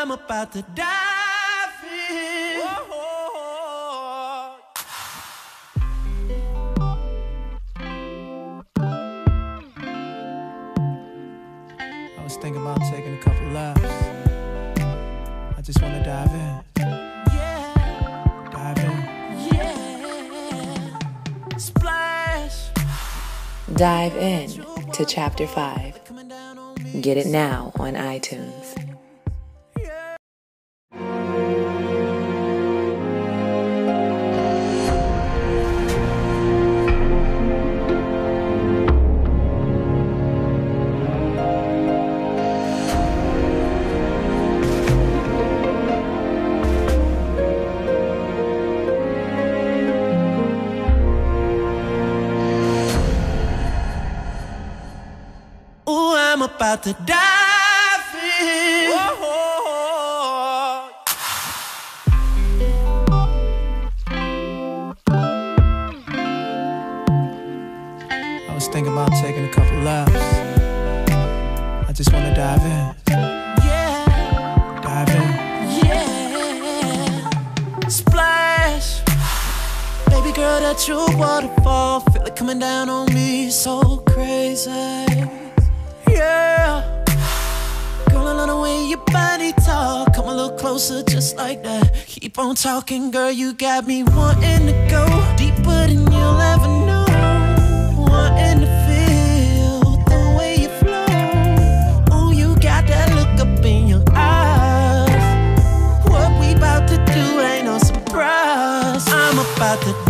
I'm about to dive in. Whoa. I was thinking about taking a couple laps. I just wanna dive in. Dive in to chapter 5. Get it now on iTunes. Ooh, I'm about to dive in. Whoa. I was thinking about taking a couple laps. I just wanna dive in. Yeah. Dive in. Yeah. Splash. Baby girl, that you waterfall. Feel it coming down on me so crazy girl. Girl, I love the way your body talk. Come a little closer, just like that. Keep on talking, girl. You got me wanting to go deeper than you'll ever know. Wanting to feel the way you flow. Oh, you got that look up in your eyes. What we to do ain't no surprise. I'm about to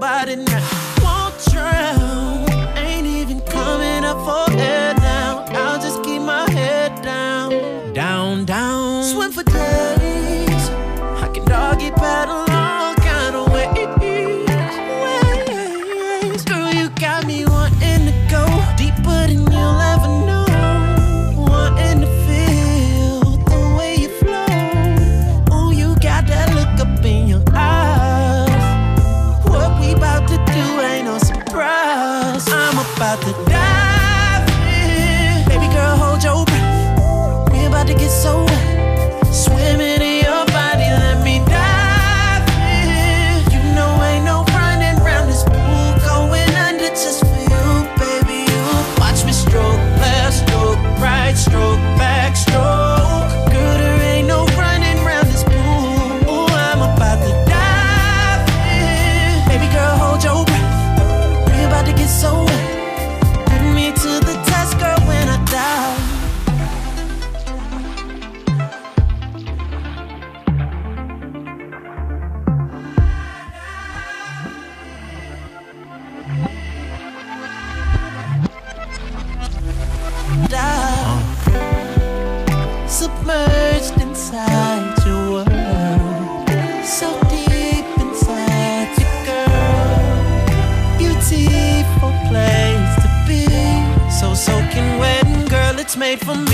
somebody now. so made for me.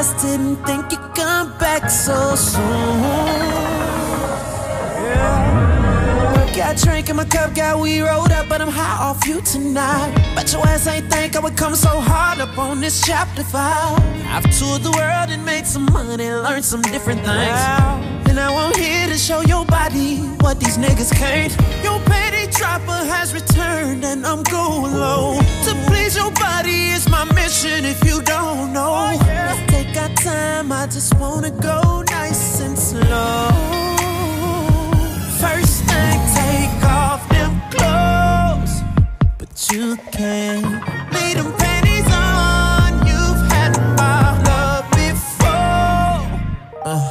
Been such a surprise. Didn't think you'd come back so soon. Got drink in my cup, got we rolled up, but I'm high off you tonight. But your ass ain't think I would come so hard up on this chapter five. I've toured the world and made some money, learned some different things. And now I'm here to show your body what these niggas can't. Your petty dropper has returned and I'm going low. To please your body is my mission if you don't know. Let's take our time, I just wanna go nice and slow. First thing, take off them clothes, but you can't. Leave them panties on, you've had my love before. Uh,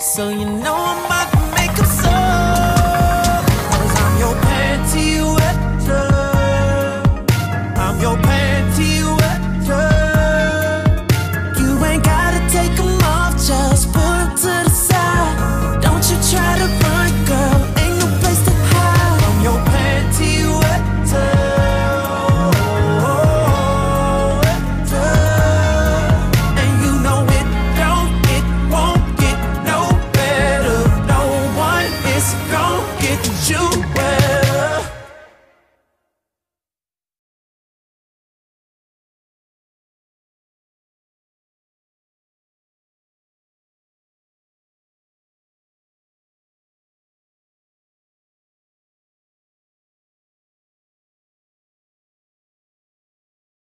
so you know I'm about